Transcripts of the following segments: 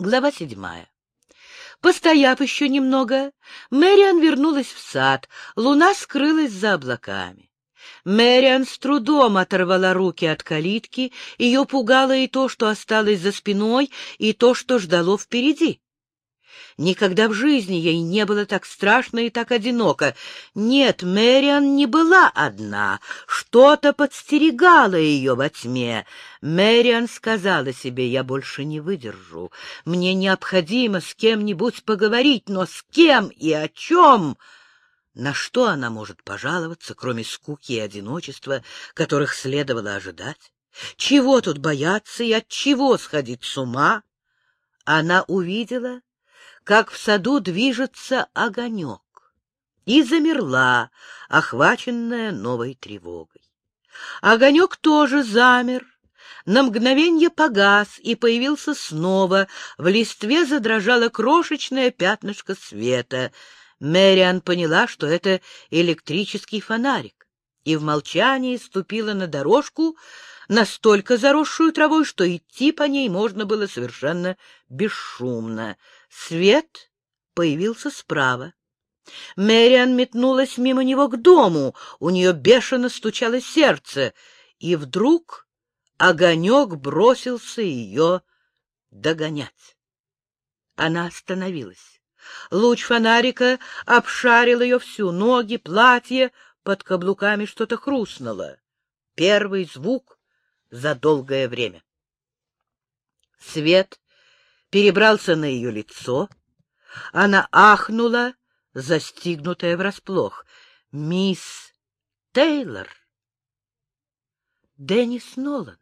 Глава седьмая. Постояв еще немного, Мэриан вернулась в сад, луна скрылась за облаками. Мэриан с трудом оторвала руки от калитки, ее пугало и то, что осталось за спиной, и то, что ждало впереди. Никогда в жизни ей не было так страшно и так одиноко. Нет, Мэриан не была одна. Что-то подстерегало ее во тьме. Мэриан сказала себе, я больше не выдержу. Мне необходимо с кем-нибудь поговорить, но с кем и о чем? На что она может пожаловаться, кроме скуки и одиночества, которых следовало ожидать? Чего тут бояться и от чего сходить с ума? Она увидела как в саду движется огонек, и замерла, охваченная новой тревогой. Огонек тоже замер, на мгновенье погас и появился снова, в листве задрожало крошечное пятнышко света. Мэриан поняла, что это электрический фонарик, и в молчании ступила на дорожку, настолько заросшую травой, что идти по ней можно было совершенно бесшумно. Свет появился справа. Мэриан метнулась мимо него к дому, у нее бешено стучало сердце, и вдруг огонек бросился ее догонять. Она остановилась. Луч фонарика обшарил ее всю, ноги, платье, под каблуками что-то хрустнуло. Первый звук за долгое время. Свет перебрался на ее лицо. Она ахнула, застигнутая врасплох. «Мисс Тейлор!» Деннис Нолан.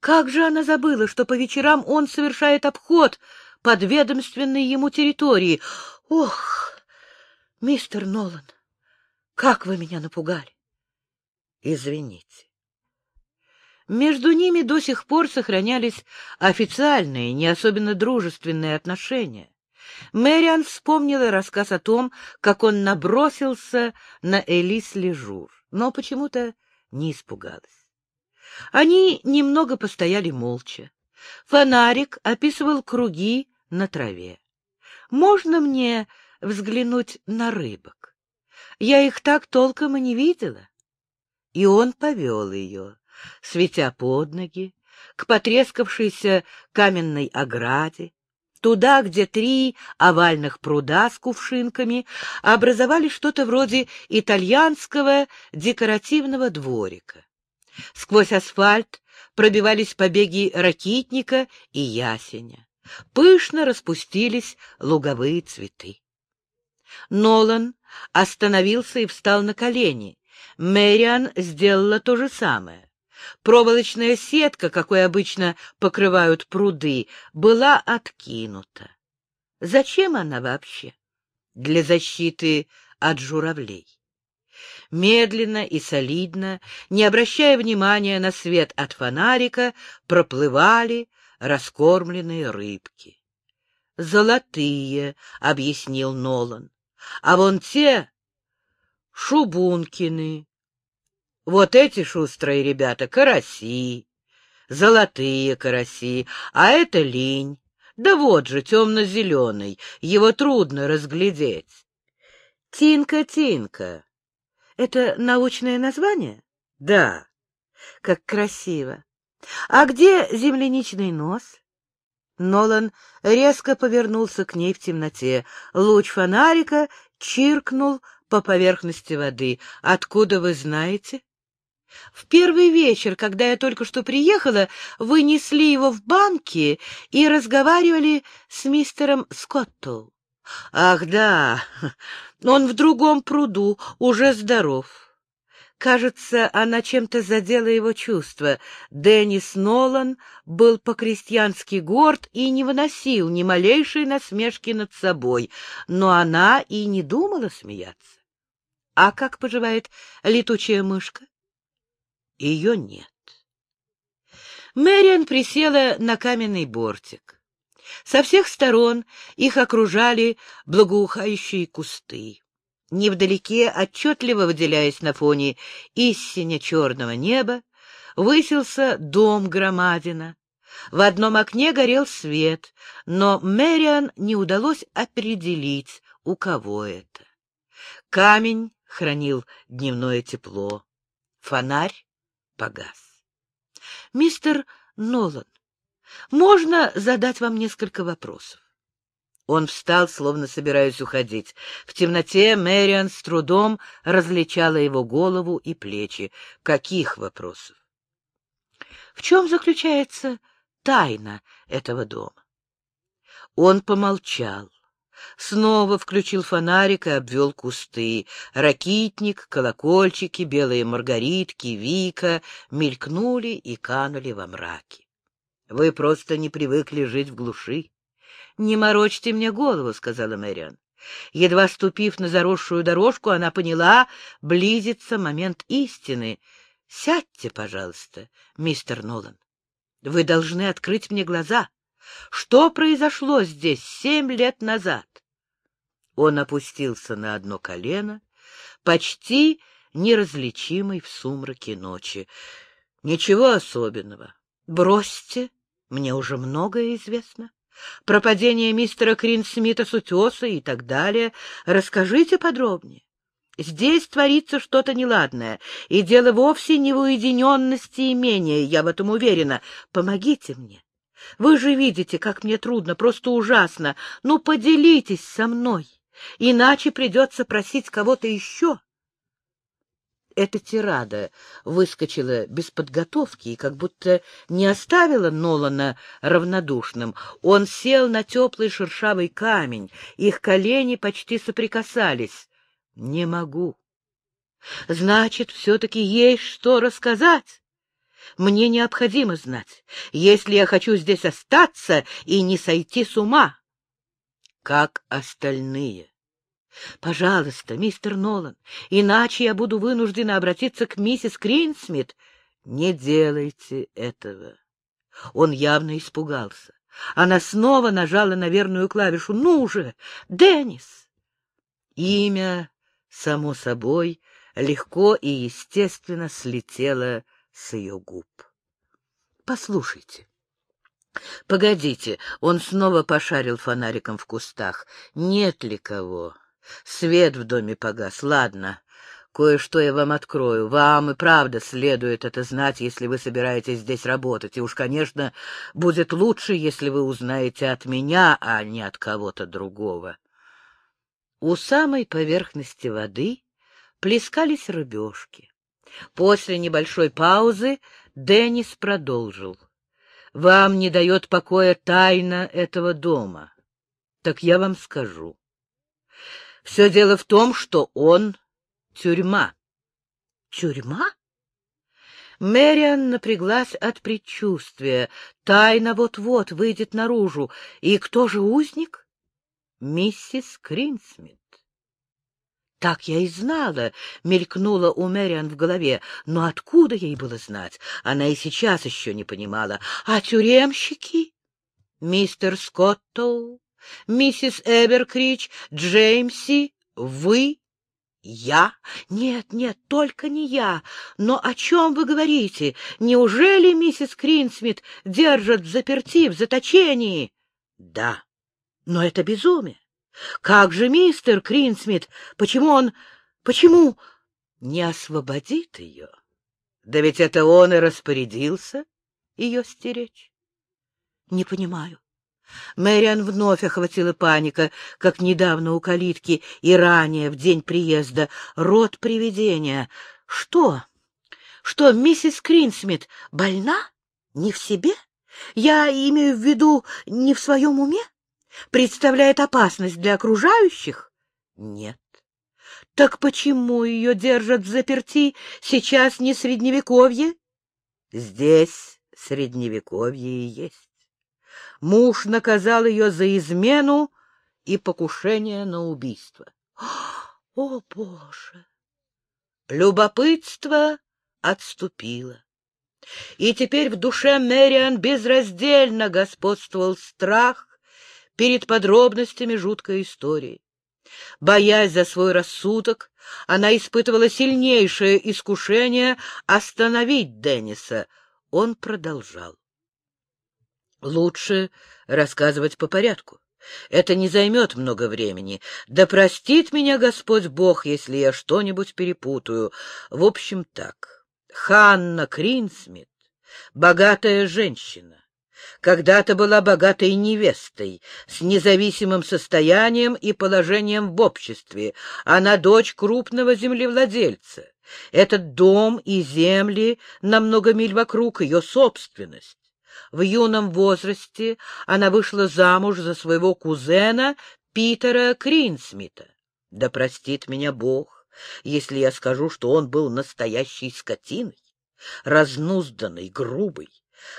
Как же она забыла, что по вечерам он совершает обход подведомственной ему территории. Ох, мистер Нолан, как вы меня напугали! Извините. Между ними до сих пор сохранялись официальные, не особенно дружественные отношения. Мэриан вспомнила рассказ о том, как он набросился на Элис Лежур, но почему-то не испугалась. Они немного постояли молча. Фонарик описывал круги на траве. «Можно мне взглянуть на рыбок? Я их так толком и не видела». И он повел ее светя под ноги, к потрескавшейся каменной ограде, туда, где три овальных пруда с кувшинками образовали что-то вроде итальянского декоративного дворика. Сквозь асфальт пробивались побеги ракитника и ясеня. Пышно распустились луговые цветы. Нолан остановился и встал на колени. Мэриан сделала то же самое. Проволочная сетка, какой обычно покрывают пруды, была откинута. Зачем она вообще? Для защиты от журавлей. Медленно и солидно, не обращая внимания на свет от фонарика, проплывали раскормленные рыбки. «Золотые», — объяснил Нолан, — «а вон те — шубункины, вот эти шустрые ребята — караси, золотые караси, а это линь. Да вот же, темно-зеленый, его трудно разглядеть. Тинка-тинка. Это научное название? Да. Как красиво. А где земляничный нос? Нолан резко повернулся к ней в темноте. Луч фонарика чиркнул по поверхности воды. Откуда вы знаете? В первый вечер, когда я только что приехала, вы несли его в банке и разговаривали с мистером Скоттл. Ах, да, он в другом пруду, уже здоров. Кажется, она чем-то задела его чувства. Деннис Нолан был по-крестьянски горд и не выносил ни малейшей насмешки над собой, но она и не думала смеяться. А как поживает летучая мышка? Ее нет. Мэриан присела на каменный бортик. Со всех сторон их окружали благоухающие кусты. Невдалеке, отчетливо выделяясь на фоне истине черного неба, высился дом громадина. В одном окне горел свет, но Мэриан не удалось определить, у кого это. Камень хранил дневное тепло. Фонарь погас. — Мистер Нолан, можно задать вам несколько вопросов? Он встал, словно собираясь уходить. В темноте Мэриан с трудом различала его голову и плечи. Каких вопросов? В чем заключается тайна этого дома? Он помолчал. Снова включил фонарик и обвел кусты. Ракитник, колокольчики, белые маргаритки, вика мелькнули и канули во мраке. Вы просто не привыкли жить в глуши. — Не морочьте мне голову, — сказала Мэриан. Едва ступив на заросшую дорожку, она поняла, близится момент истины. — Сядьте, пожалуйста, мистер Нолан. Вы должны открыть мне глаза. Что произошло здесь семь лет назад? Он опустился на одно колено, почти неразличимый в сумраке ночи. Ничего особенного. Бросьте, мне уже многое известно про падение мистера Кринсмита с утеса и так далее. Расскажите подробнее. Здесь творится что-то неладное, и дело вовсе не в уединенности имения, я в этом уверена. Помогите мне. Вы же видите, как мне трудно, просто ужасно. Ну, поделитесь со мной, иначе придется просить кого-то еще. Эта тирада выскочила без подготовки и как будто не оставила Нолана равнодушным. Он сел на теплый шершавый камень, их колени почти соприкасались. — Не могу. — Значит, все-таки есть что рассказать? Мне необходимо знать, если я хочу здесь остаться и не сойти с ума. — Как остальные. Пожалуйста, мистер Нолан, иначе я буду вынуждена обратиться к миссис Кринсмит. Не делайте этого. Он явно испугался. Она снова нажала на верную клавишу. Ну же, Деннис! Имя, само собой, легко и естественно слетело с ее губ. Послушайте. Погодите, он снова пошарил фонариком в кустах. Нет ли кого? Свет в доме погас. Ладно, кое-что я вам открою. Вам и правда следует это знать, если вы собираетесь здесь работать. И уж, конечно, будет лучше, если вы узнаете от меня, а не от кого-то другого. У самой поверхности воды плескались рыбешки. После небольшой паузы Деннис продолжил. «Вам не дает покоя тайна этого дома. Так я вам скажу. Все дело в том, что он — тюрьма. Тюрьма? Мэриан напряглась от предчувствия. Тайна вот-вот выйдет наружу. И кто же узник? Миссис Кринсмит. Так я и знала, мелькнула у Мэриан в голове. Но откуда ей было знать? Она и сейчас еще не понимала. А тюремщики? Мистер Скоттоу, Миссис Эберкрич, Джеймси, вы, я? Нет, нет, только не я. Но о чем вы говорите? Неужели миссис Кринсмит держат заперти, в заточении? Да, но это безумие. Как же мистер Кринсмит? Почему он... Почему не освободит ее? Да ведь это он и распорядился ее стеречь. Не понимаю. Мэриан вновь охватила паника, как недавно у калитки и ранее, в день приезда. Род привидения. Что? Что, миссис Кринсмит больна? Не в себе? Я имею в виду не в своем уме? Представляет опасность для окружающих? Нет. Так почему ее держат в заперти? Сейчас не средневековье? Здесь средневековье и есть. Муж наказал ее за измену и покушение на убийство. О, Боже! Любопытство отступило. И теперь в душе Мэриан безраздельно господствовал страх перед подробностями жуткой истории. Боясь за свой рассудок, она испытывала сильнейшее искушение остановить Денниса. Он продолжал. Лучше рассказывать по порядку. Это не займет много времени. Да простит меня Господь Бог, если я что-нибудь перепутаю. В общем, так. Ханна Кринсмит — богатая женщина. Когда-то была богатой невестой, с независимым состоянием и положением в обществе. Она дочь крупного землевладельца. Этот дом и земли на много миль вокруг — ее собственность. В юном возрасте она вышла замуж за своего кузена Питера Кринсмита. Да простит меня Бог, если я скажу, что он был настоящей скотиной, разнузданный, грубый,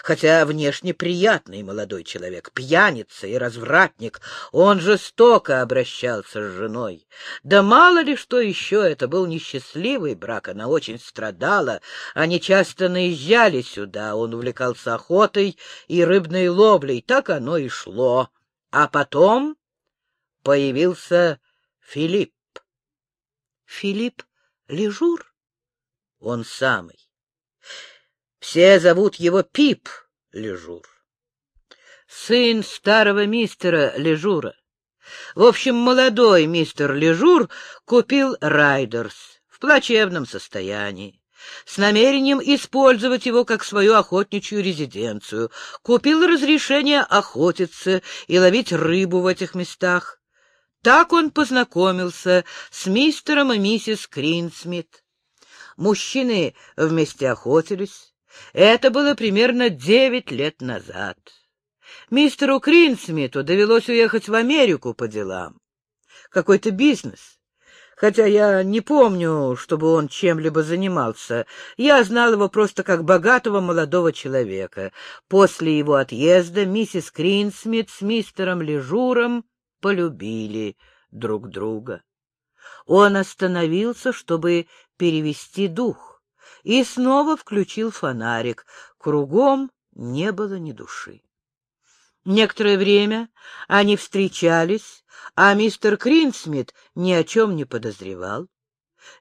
хотя внешне приятный молодой человек, пьяница и развратник, он жестоко обращался с женой. Да мало ли что еще, это был несчастливый брак, она очень страдала, они часто наезжали сюда, он увлекался охотой и рыбной ловлей, так оно и шло. А потом появился Филипп. Филипп Лежур? Он самый. Все зовут его Пип Лежур. Сын старого мистера Лежура. В общем, молодой мистер Лежур купил Райдерс в плачевном состоянии с намерением использовать его как свою охотничью резиденцию, купил разрешение охотиться и ловить рыбу в этих местах. Так он познакомился с мистером и миссис Кринсмит. Мужчины вместе охотились, это было примерно девять лет назад. Мистеру Кринсмиту довелось уехать в Америку по делам. Какой-то бизнес. Хотя я не помню, чтобы он чем-либо занимался. Я знал его просто как богатого молодого человека. После его отъезда миссис Кринсмит с мистером Лежуром полюбили друг друга. Он остановился, чтобы перевести дух и снова включил фонарик. Кругом не было ни души. Некоторое время они встречались, а мистер Кринсмит ни о чем не подозревал.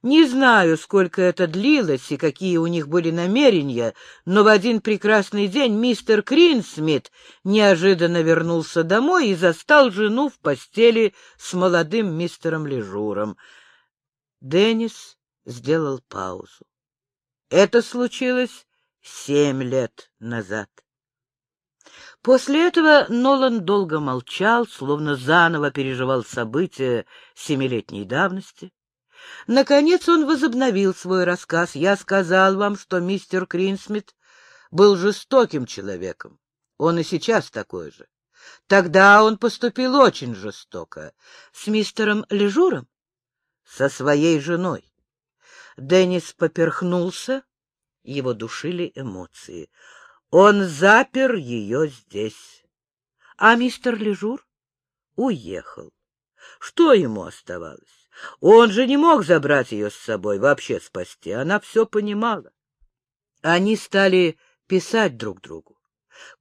Не знаю, сколько это длилось и какие у них были намерения, но в один прекрасный день мистер Кринсмит неожиданно вернулся домой и застал жену в постели с молодым мистером Лежуром. Деннис сделал паузу. Это случилось семь лет назад. После этого Нолан долго молчал, словно заново переживал события семилетней давности. Наконец он возобновил свой рассказ. «Я сказал вам, что мистер Кринсмит был жестоким человеком. Он и сейчас такой же. Тогда он поступил очень жестоко. С мистером Лежуром? Со своей женой. Деннис поперхнулся, его душили эмоции. Он запер ее здесь. А мистер Лежур уехал. Что ему оставалось? Он же не мог забрать ее с собой, вообще спасти. Она все понимала. Они стали писать друг другу.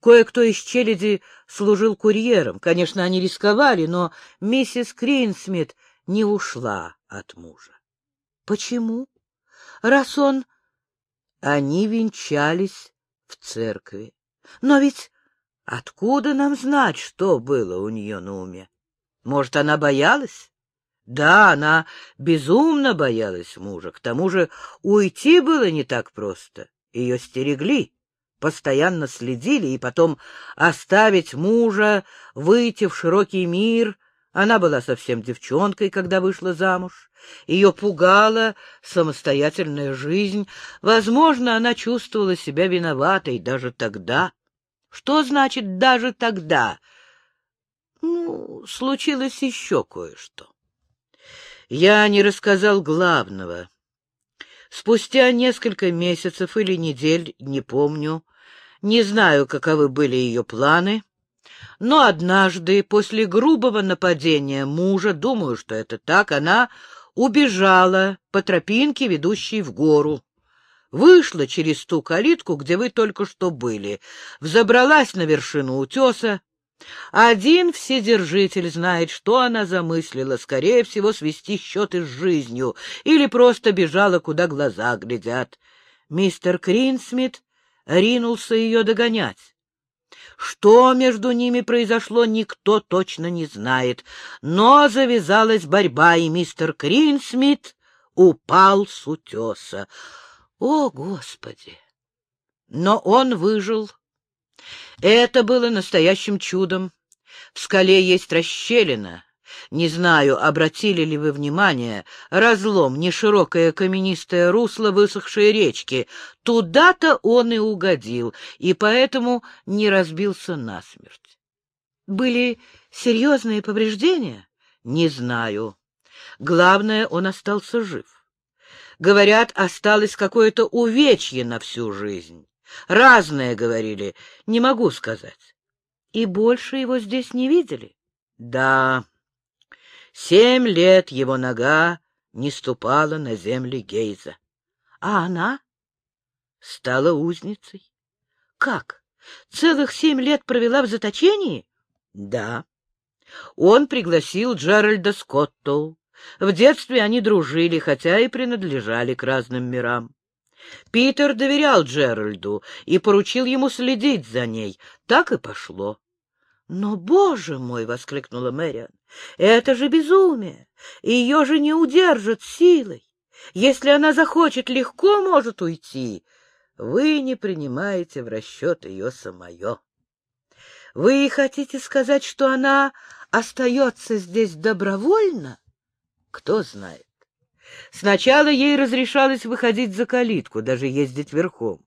Кое-кто из челяди служил курьером. Конечно, они рисковали, но миссис Кринсмит не ушла от мужа. Почему? Раз он... Они венчались в церкви. Но ведь откуда нам знать, что было у нее на уме? Может, она боялась? Да, она безумно боялась мужа. К тому же уйти было не так просто. Ее стерегли, постоянно следили, и потом оставить мужа, выйти в широкий мир она была совсем девчонкой, когда вышла замуж. Ее пугала самостоятельная жизнь. Возможно, она чувствовала себя виноватой даже тогда. Что значит «даже тогда»? Ну, случилось еще кое-что. Я не рассказал главного. Спустя несколько месяцев или недель, не помню, не знаю, каковы были ее планы, но однажды, после грубого нападения мужа, думаю, что это так, она убежала по тропинке, ведущей в гору. Вышла через ту калитку, где вы только что были, взобралась на вершину утеса. Один вседержитель знает, что она замыслила, скорее всего, свести счеты с жизнью или просто бежала, куда глаза глядят. Мистер Кринсмит ринулся ее догонять. Что между ними произошло, никто точно не знает, но завязалась борьба, и мистер Кринсмит упал с утеса. О, Господи! Но он выжил. Это было настоящим чудом. В скале есть расщелина, не знаю, обратили ли вы внимание, разлом, неширокое каменистое русло высохшей речки. Туда-то он и угодил, и поэтому не разбился насмерть. Были серьезные повреждения? Не знаю. Главное, он остался жив. Говорят, осталось какое-то увечье на всю жизнь. Разное говорили, не могу сказать. И больше его здесь не видели? Да, Семь лет его нога не ступала на земли Гейза. А она стала узницей. Как? Целых семь лет провела в заточении? Да. Он пригласил Джеральда Скоттоу. В детстве они дружили, хотя и принадлежали к разным мирам. Питер доверял Джеральду и поручил ему следить за ней. Так и пошло. «Но, боже мой!» — воскликнула Мэриан. «Это же безумие! Ее же не удержат силой! Если она захочет, легко может уйти. Вы не принимаете в расчет ее самое. Вы хотите сказать, что она остается здесь добровольно? Кто знает. Сначала ей разрешалось выходить за калитку, даже ездить верхом.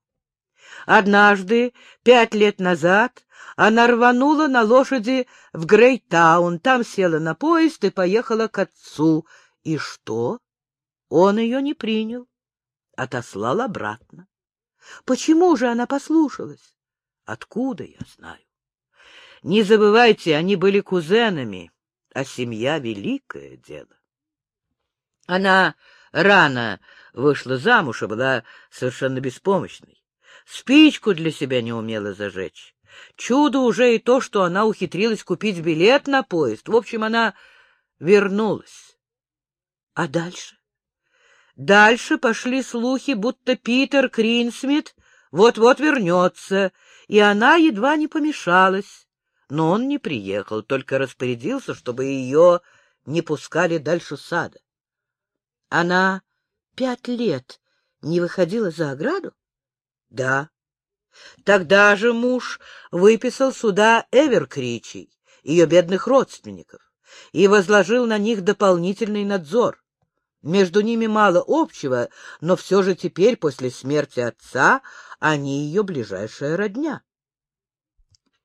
Однажды, пять лет назад, она рванула на лошади в Грейтаун, там села на поезд и поехала к отцу. И что? Он ее не принял, отослал обратно. Почему же она послушалась? Откуда я знаю? Не забывайте, они были кузенами, а семья — великое дело. Она рано вышла замуж и была совершенно беспомощной. Спичку для себя не умела зажечь. Чудо уже и то, что она ухитрилась купить билет на поезд. В общем, она вернулась. А дальше? Дальше пошли слухи, будто Питер Кринсмит вот-вот вернется, и она едва не помешалась. Но он не приехал, только распорядился, чтобы ее не пускали дальше сада. Она пять лет не выходила за ограду? Да. Тогда же муж выписал сюда Эверкричей, ее бедных родственников, и возложил на них дополнительный надзор. Между ними мало общего, но все же теперь, после смерти отца, они ее ближайшая родня.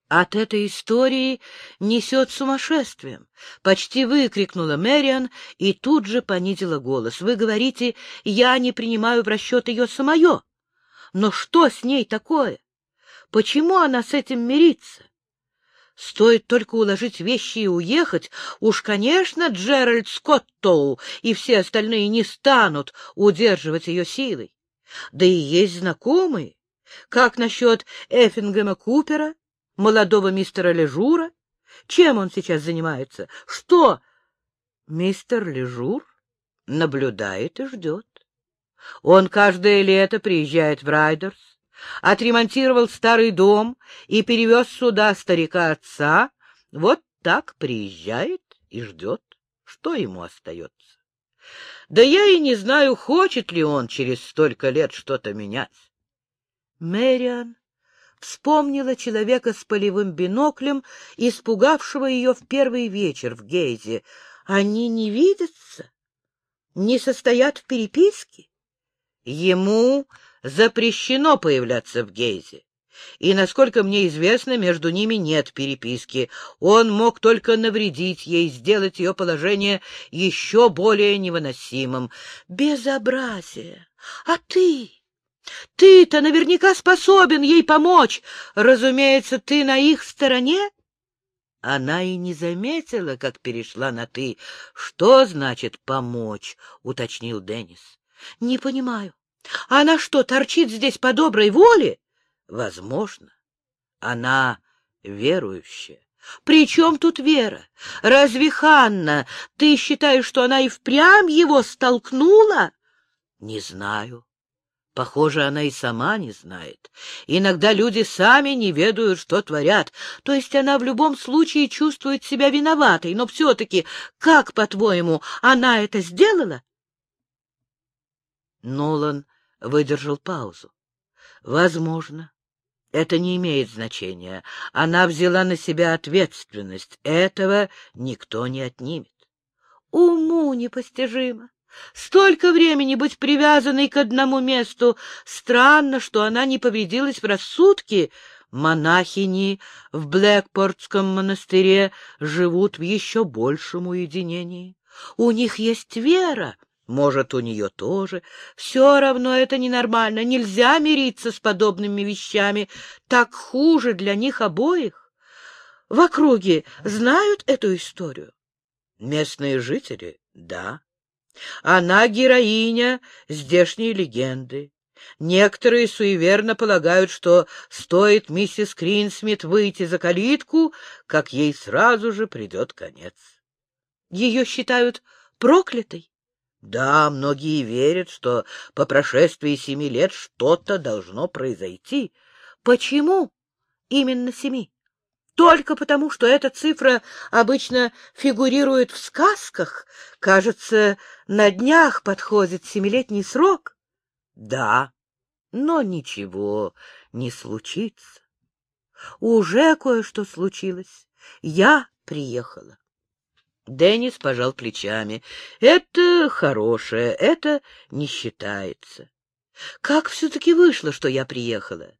От этой истории несет сумасшествием. Почти выкрикнула Мэриан и тут же понизила голос. Вы говорите, я не принимаю в расчет ее самое. Но что с ней такое? Почему она с этим мирится? Стоит только уложить вещи и уехать, уж, конечно, Джеральд Скоттоу и все остальные не станут удерживать ее силой. Да и есть знакомые. Как насчет Эффингема Купера, молодого мистера Лежура? Чем он сейчас занимается? Что? Мистер Лежур наблюдает и ждет. Он каждое лето приезжает в Райдерс, отремонтировал старый дом и перевез сюда старика отца. Вот так приезжает и ждет. Что ему остается? Да я и не знаю, хочет ли он через столько лет что-то менять. Мэриан вспомнила человека с полевым биноклем, испугавшего ее в первый вечер в Гейзе. Они не видятся? Не состоят в переписке? Ему запрещено появляться в Гейзе. И, насколько мне известно, между ними нет переписки. Он мог только навредить ей, сделать ее положение еще более невыносимым. Безобразие! А ты? Ты-то наверняка способен ей помочь. Разумеется, ты на их стороне? Она и не заметила, как перешла на «ты». «Что значит помочь?» — уточнил Деннис. — Не понимаю. Она что, торчит здесь по доброй воле? Возможно. Она верующая. При чем тут вера? Разве Ханна, ты считаешь, что она и впрямь его столкнула? Не знаю. Похоже, она и сама не знает. Иногда люди сами не ведают, что творят. То есть она в любом случае чувствует себя виноватой. Но все-таки, как, по-твоему, она это сделала? Нолан выдержал паузу. Возможно. Это не имеет значения. Она взяла на себя ответственность. Этого никто не отнимет. Уму непостижимо. Столько времени быть привязанной к одному месту. Странно, что она не повредилась в рассудке. Монахини в Блэкпортском монастыре живут в еще большем уединении. У них есть вера, может, у нее тоже. Все равно это ненормально. Нельзя мириться с подобными вещами. Так хуже для них обоих. В округе знают эту историю? Местные жители — да. Она героиня здешней легенды. Некоторые суеверно полагают, что стоит миссис Кринсмит выйти за калитку, как ей сразу же придет конец. Ее считают проклятой? Да, многие верят, что по прошествии семи лет что-то должно произойти. Почему именно семи? Только потому, что эта цифра обычно фигурирует в сказках, кажется, на днях подходит семилетний срок? Да, но ничего не случится. Уже кое-что случилось. Я приехала. Деннис пожал плечами. Это хорошее, это не считается. Как все-таки вышло, что я приехала?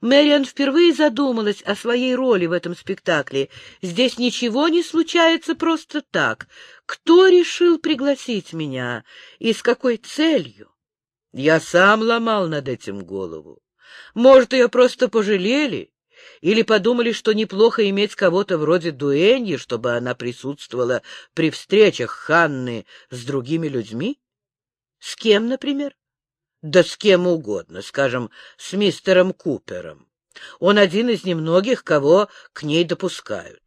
Мэриан впервые задумалась о своей роли в этом спектакле. Здесь ничего не случается просто так. Кто решил пригласить меня и с какой целью? Я сам ломал над этим голову. Может, ее просто пожалели? Или подумали, что неплохо иметь кого-то вроде Дуэньи, чтобы она присутствовала при встречах Ханны с другими людьми? С кем, например? Да с кем угодно, скажем, с мистером Купером. Он один из немногих, кого к ней допускают.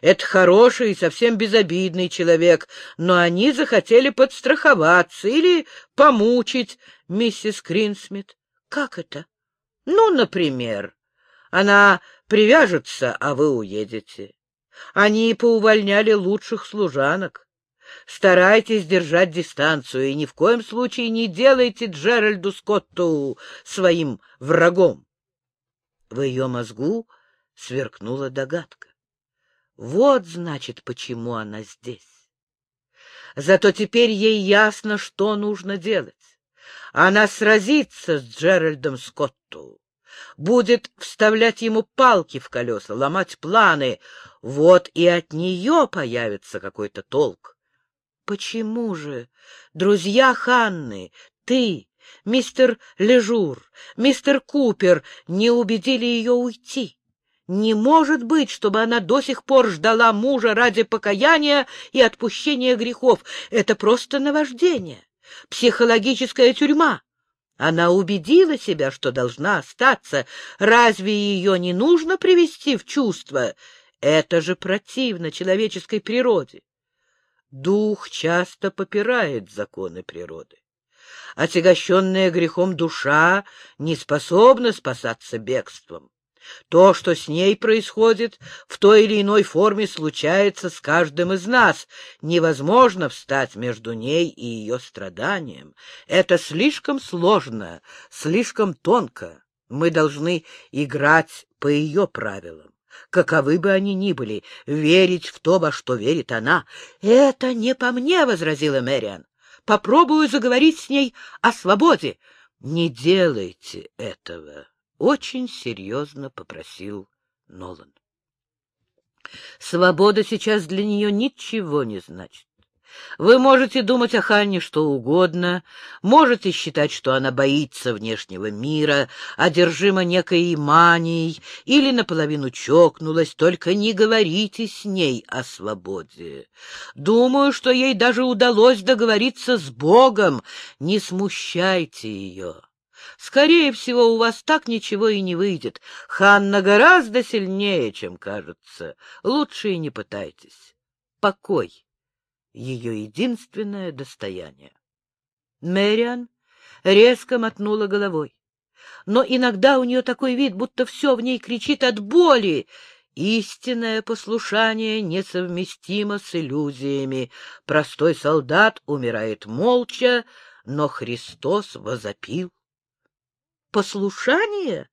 Это хороший и совсем безобидный человек, но они захотели подстраховаться или помучить миссис Кринсмит. Как это? Ну, например, она привяжется, а вы уедете. Они поувольняли лучших служанок. Старайтесь держать дистанцию и ни в коем случае не делайте Джеральду Скотту своим врагом. В ее мозгу сверкнула догадка. Вот, значит, почему она здесь. Зато теперь ей ясно, что нужно делать. Она сразится с Джеральдом Скотту, будет вставлять ему палки в колеса, ломать планы. Вот и от нее появится какой-то толк. Почему же, друзья Ханны, ты, мистер Лежур, мистер Купер не убедили ее уйти? Не может быть, чтобы она до сих пор ждала мужа ради покаяния и отпущения грехов. Это просто наваждение, психологическая тюрьма. Она убедила себя, что должна остаться. Разве ее не нужно привести в чувство? Это же противно человеческой природе. Дух часто попирает законы природы. Отягощенная грехом душа не способна спасаться бегством. То, что с ней происходит, в той или иной форме случается с каждым из нас. Невозможно встать между ней и ее страданием. Это слишком сложно, слишком тонко. Мы должны играть по ее правилам каковы бы они ни были, верить в то, во что верит она. — Это не по мне, — возразила Мэриан. — Попробую заговорить с ней о свободе. — Не делайте этого, — очень серьезно попросил Нолан. Свобода сейчас для нее ничего не значит. Вы можете думать о Ханне что угодно, можете считать, что она боится внешнего мира, одержима некой манией или наполовину чокнулась, только не говорите с ней о свободе. Думаю, что ей даже удалось договориться с Богом. Не смущайте ее. Скорее всего, у вас так ничего и не выйдет. Ханна гораздо сильнее, чем кажется. Лучше и не пытайтесь. Покой ее единственное достояние. Мэриан резко мотнула головой. Но иногда у нее такой вид, будто все в ней кричит от боли. Истинное послушание несовместимо с иллюзиями. Простой солдат умирает молча, но Христос возопил. Послушание?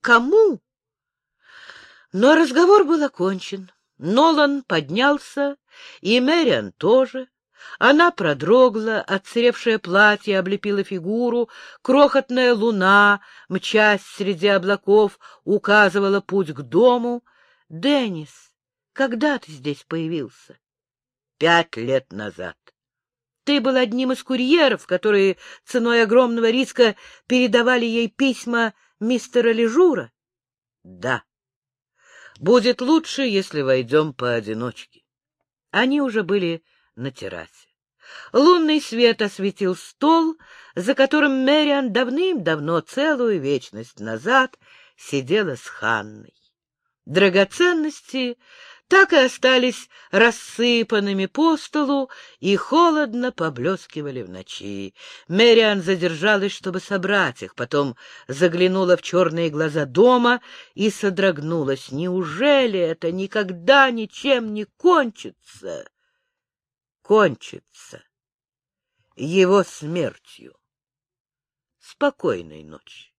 Кому? Но разговор был окончен. Нолан поднялся, и Мэриан тоже. Она продрогла, отсыревшее платье облепило фигуру, крохотная луна, мчась среди облаков, указывала путь к дому. — Деннис, когда ты здесь появился? — Пять лет назад. Ты был одним из курьеров, которые ценой огромного риска передавали ей письма мистера Лежура? — Да. Будет лучше, если войдем поодиночке. Они уже были на террасе. Лунный свет осветил стол, за которым Мэриан давным-давно, целую вечность назад, сидела с Ханной. Драгоценности так и остались рассыпанными по столу и холодно поблескивали в ночи. Мэриан задержалась, чтобы собрать их, потом заглянула в черные глаза дома и содрогнулась. Неужели это никогда ничем не кончится? Кончится его смертью. Спокойной ночи.